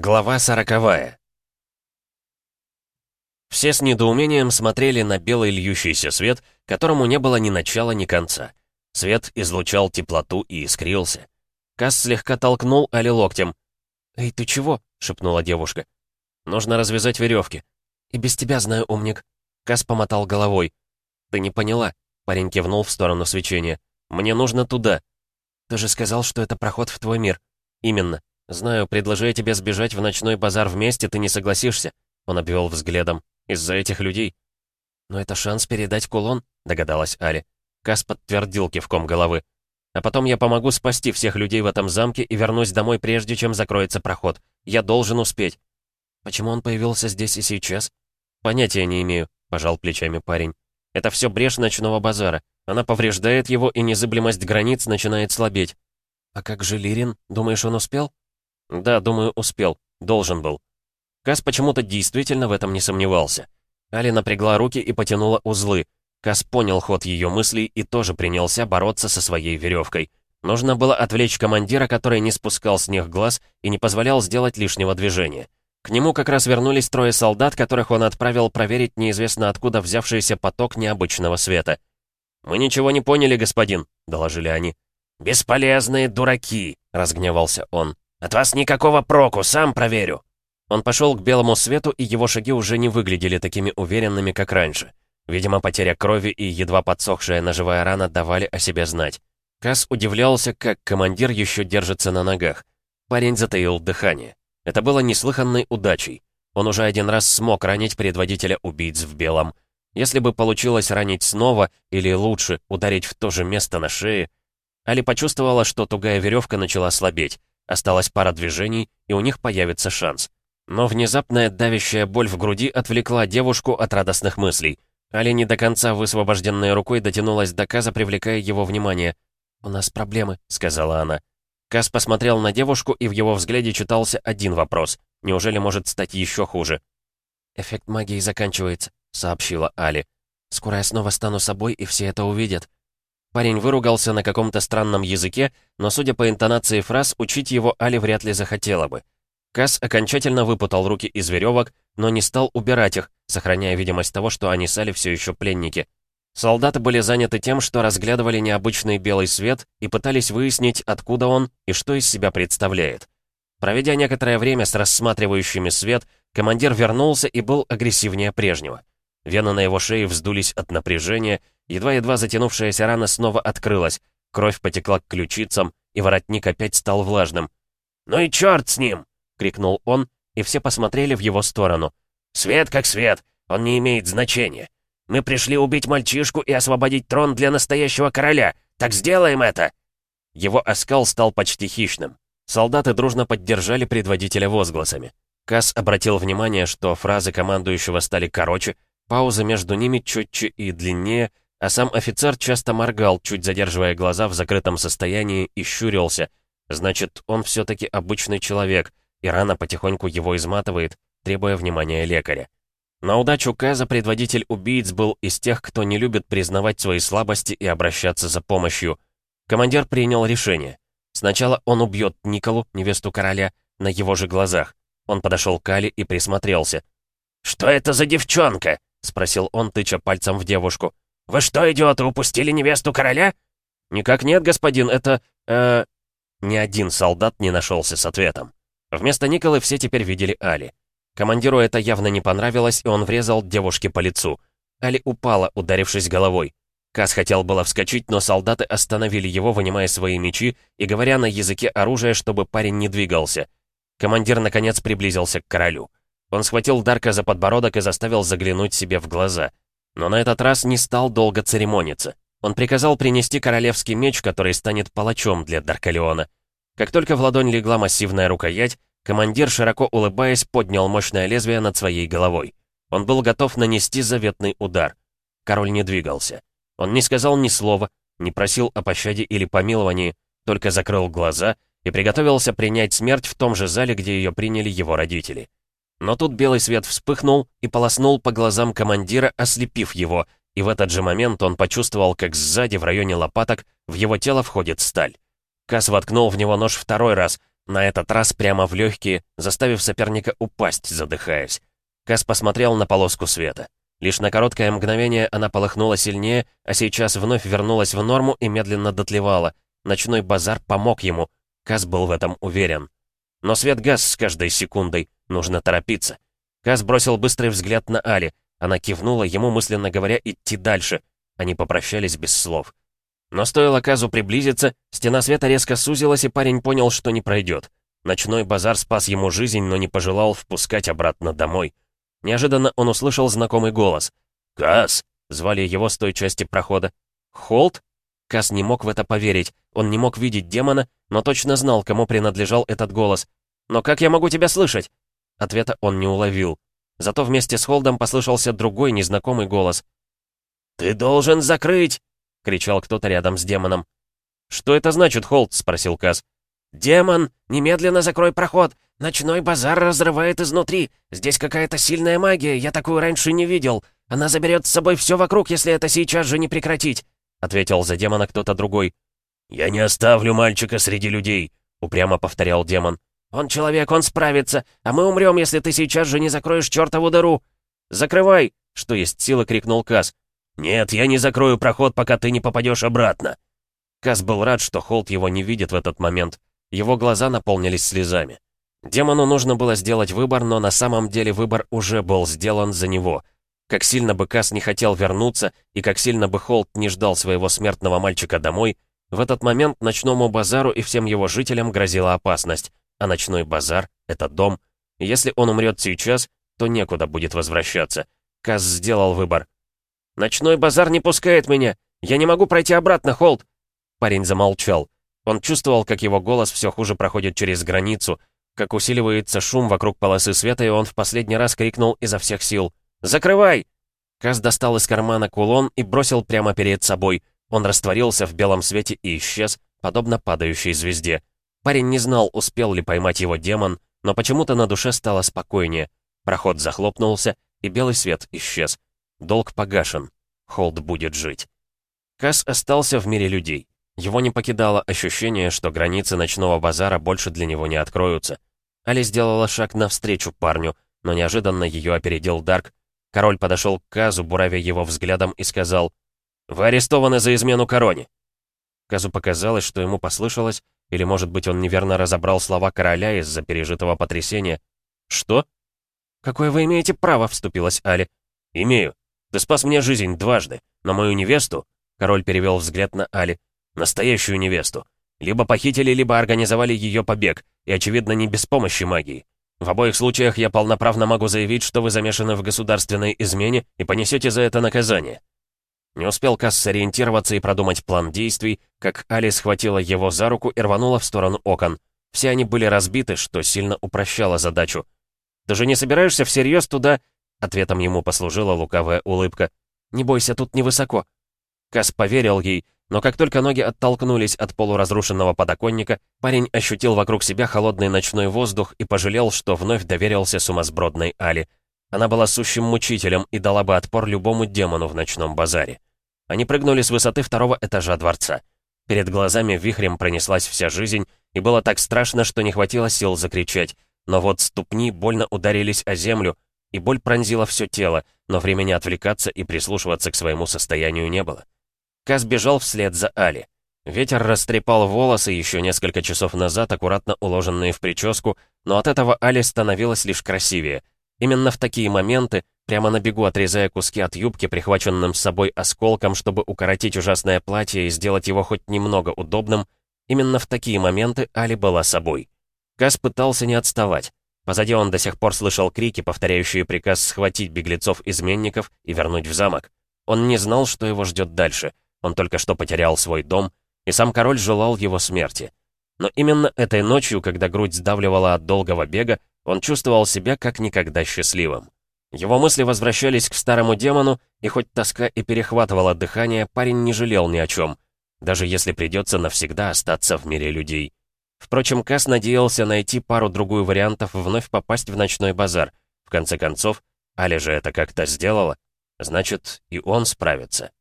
Глава сороковая. Все с недоумением смотрели на белый льющийся свет, которому не было ни начала, ни конца. Свет излучал теплоту и искрился. Касс слегка толкнул Али локтем. «Эй, ты чего?» — шепнула девушка. «Нужно развязать веревки». «И без тебя знаю, умник». Касс помотал головой. «Ты не поняла», — парень кивнул в сторону свечения. «Мне нужно туда». «Ты же сказал, что это проход в твой мир». «Именно. «Знаю, предложи я тебе сбежать в ночной базар вместе, ты не согласишься», — он обвел взглядом. «Из-за этих людей». «Но это шанс передать кулон», — догадалась Али. Кас подтвердил кивком головы. «А потом я помогу спасти всех людей в этом замке и вернусь домой, прежде чем закроется проход. Я должен успеть». «Почему он появился здесь и сейчас?» «Понятия не имею», — пожал плечами парень. «Это все брешь ночного базара. Она повреждает его, и незыблемость границ начинает слабеть». «А как же Лирин? Думаешь, он успел?» «Да, думаю, успел. Должен был». Кас почему-то действительно в этом не сомневался. Али напрягла руки и потянула узлы. Кас понял ход ее мыслей и тоже принялся бороться со своей веревкой. Нужно было отвлечь командира, который не спускал с них глаз и не позволял сделать лишнего движения. К нему как раз вернулись трое солдат, которых он отправил проверить неизвестно откуда взявшийся поток необычного света. «Мы ничего не поняли, господин», — доложили они. «Бесполезные дураки», — разгневался он. «От вас никакого проку, сам проверю!» Он пошел к белому свету, и его шаги уже не выглядели такими уверенными, как раньше. Видимо, потеря крови и едва подсохшая ножевая рана давали о себе знать. Кас удивлялся, как командир еще держится на ногах. Парень затаил дыхание. Это было неслыханной удачей. Он уже один раз смог ранить предводителя убийц в белом. Если бы получилось ранить снова, или лучше, ударить в то же место на шее... Али почувствовала, что тугая веревка начала слабеть. Осталась пара движений, и у них появится шанс. Но внезапная давящая боль в груди отвлекла девушку от радостных мыслей. Али не до конца высвобожденной рукой дотянулась до Каза, привлекая его внимание. «У нас проблемы», — сказала она. Каз посмотрел на девушку, и в его взгляде читался один вопрос. Неужели может стать еще хуже? «Эффект магии заканчивается», — сообщила Али. «Скоро я снова стану собой, и все это увидят». Парень выругался на каком-то странном языке, но, судя по интонации фраз, учить его Али вряд ли захотела бы. Кас окончательно выпутал руки из веревок, но не стал убирать их, сохраняя видимость того, что они с Али все еще пленники. Солдаты были заняты тем, что разглядывали необычный белый свет и пытались выяснить, откуда он и что из себя представляет. Проведя некоторое время с рассматривающими свет, командир вернулся и был агрессивнее прежнего. Вены на его шее вздулись от напряжения, Едва-едва затянувшаяся рана снова открылась, кровь потекла к ключицам, и воротник опять стал влажным. «Ну и черт с ним!» — крикнул он, и все посмотрели в его сторону. «Свет как свет, он не имеет значения. Мы пришли убить мальчишку и освободить трон для настоящего короля. Так сделаем это!» Его оскал стал почти хищным. Солдаты дружно поддержали предводителя возгласами. Касс обратил внимание, что фразы командующего стали короче, паузы между ними четче и длиннее, а сам офицер часто моргал, чуть задерживая глаза в закрытом состоянии, и щурился. Значит, он все-таки обычный человек, и рана потихоньку его изматывает, требуя внимания лекаря. На удачу Каза предводитель убийц был из тех, кто не любит признавать свои слабости и обращаться за помощью. Командир принял решение. Сначала он убьет Николу, невесту короля, на его же глазах. Он подошел к Али и присмотрелся. «Что это за девчонка?» — спросил он, тыча пальцем в девушку. «Вы что, идиоты, упустили невесту короля?» «Никак нет, господин, это... э...» Ни один солдат не нашелся с ответом. Вместо Николы все теперь видели Али. Командиру это явно не понравилось, и он врезал девушке по лицу. Али упала, ударившись головой. Кас хотел было вскочить, но солдаты остановили его, вынимая свои мечи и говоря на языке оружия, чтобы парень не двигался. Командир, наконец, приблизился к королю. Он схватил Дарка за подбородок и заставил заглянуть себе в глаза — но на этот раз не стал долго церемониться. Он приказал принести королевский меч, который станет палачом для Даркалеона. Как только в ладонь легла массивная рукоять, командир, широко улыбаясь, поднял мощное лезвие над своей головой. Он был готов нанести заветный удар. Король не двигался. Он не сказал ни слова, не просил о пощаде или помиловании, только закрыл глаза и приготовился принять смерть в том же зале, где ее приняли его родители. Но тут белый свет вспыхнул и полоснул по глазам командира, ослепив его, и в этот же момент он почувствовал, как сзади, в районе лопаток, в его тело входит сталь. Кас воткнул в него нож второй раз, на этот раз прямо в легкие, заставив соперника упасть, задыхаясь. Кас посмотрел на полоску света. Лишь на короткое мгновение она полыхнула сильнее, а сейчас вновь вернулась в норму и медленно дотлевала. Ночной базар помог ему. Кас был в этом уверен. Но свет газ с каждой секундой. Нужно торопиться. Кас бросил быстрый взгляд на Али. Она кивнула, ему мысленно говоря, идти дальше. Они попрощались без слов. Но стоило Казу приблизиться, стена света резко сузилась, и парень понял, что не пройдет. Ночной базар спас ему жизнь, но не пожелал впускать обратно домой. Неожиданно он услышал знакомый голос. «Каз!» — звали его с той части прохода. «Холт?» Каз не мог в это поверить. Он не мог видеть демона, но точно знал, кому принадлежал этот голос. «Но как я могу тебя слышать?» Ответа он не уловил. Зато вместе с Холдом послышался другой незнакомый голос. «Ты должен закрыть!» — кричал кто-то рядом с демоном. «Что это значит, Холд?» — спросил Каз. «Демон, немедленно закрой проход! Ночной базар разрывает изнутри. Здесь какая-то сильная магия, я такую раньше не видел. Она заберет с собой все вокруг, если это сейчас же не прекратить», — ответил за демона кто-то другой. «Я не оставлю мальчика среди людей», — упрямо повторял демон. «Он человек, он справится, а мы умрем, если ты сейчас же не закроешь чертову дыру». «Закрывай!» — что есть силы, крикнул Каз. «Нет, я не закрою проход, пока ты не попадешь обратно». Каз был рад, что Холт его не видит в этот момент. Его глаза наполнились слезами. Демону нужно было сделать выбор, но на самом деле выбор уже был сделан за него. Как сильно бы Кас не хотел вернуться, и как сильно бы Холт не ждал своего смертного мальчика домой, в этот момент ночному базару и всем его жителям грозила опасность. А ночной базар — это дом. Если он умрет сейчас, то некуда будет возвращаться. Кас сделал выбор. «Ночной базар не пускает меня! Я не могу пройти обратно, Холт!» Парень замолчал. Он чувствовал, как его голос все хуже проходит через границу, как усиливается шум вокруг полосы света, и он в последний раз крикнул изо всех сил. «Закрывай!» Каз достал из кармана кулон и бросил прямо перед собой. Он растворился в белом свете и исчез, подобно падающей звезде. Парень не знал, успел ли поймать его демон, но почему-то на душе стало спокойнее. Проход захлопнулся, и белый свет исчез. Долг погашен. Холд будет жить. Каз остался в мире людей. Его не покидало ощущение, что границы ночного базара больше для него не откроются. Али сделала шаг навстречу парню, но неожиданно ее опередил Дарк. Король подошел к Казу, буравя его взглядом, и сказал, «Вы арестованы за измену короне». Казу показалось, что ему послышалось, или, может быть, он неверно разобрал слова короля из-за пережитого потрясения. «Что?» «Какое вы имеете право?» — вступилась Али. «Имею. Ты спас мне жизнь дважды, но мою невесту...» Король перевел взгляд на Али. «Настоящую невесту. Либо похитили, либо организовали ее побег, и, очевидно, не без помощи магии. В обоих случаях я полноправно могу заявить, что вы замешаны в государственной измене и понесете за это наказание». Не успел Касс сориентироваться и продумать план действий, как Али схватила его за руку и рванула в сторону окон. Все они были разбиты, что сильно упрощало задачу. «Ты же не собираешься всерьез туда...» Ответом ему послужила лукавая улыбка. «Не бойся, тут невысоко». Касс поверил ей, но как только ноги оттолкнулись от полуразрушенного подоконника, парень ощутил вокруг себя холодный ночной воздух и пожалел, что вновь доверился сумасбродной Али. Она была сущим мучителем и дала бы отпор любому демону в ночном базаре. Они прыгнули с высоты второго этажа дворца. Перед глазами вихрем пронеслась вся жизнь, и было так страшно, что не хватило сил закричать. Но вот ступни больно ударились о землю, и боль пронзила все тело, но времени отвлекаться и прислушиваться к своему состоянию не было. Каз бежал вслед за Али. Ветер растрепал волосы еще несколько часов назад, аккуратно уложенные в прическу, но от этого Али становилась лишь красивее. Именно в такие моменты, прямо на бегу отрезая куски от юбки, прихваченным с собой осколком, чтобы укоротить ужасное платье и сделать его хоть немного удобным, именно в такие моменты Али была собой. Каз пытался не отставать. Позади он до сих пор слышал крики, повторяющие приказ схватить беглецов-изменников и вернуть в замок. Он не знал, что его ждет дальше — он только что потерял свой дом, и сам король желал его смерти. Но именно этой ночью, когда грудь сдавливала от долгого бега, он чувствовал себя как никогда счастливым. Его мысли возвращались к старому демону, и хоть тоска и перехватывала дыхание, парень не жалел ни о чем, даже если придется навсегда остаться в мире людей. Впрочем, Кас надеялся найти пару-другую вариантов вновь попасть в ночной базар. В конце концов, Аля же это как-то сделала. Значит, и он справится.